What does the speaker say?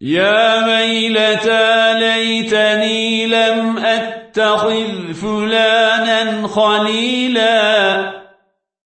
يا ويلتى ليتني لم أتخذ فلانا خليلا.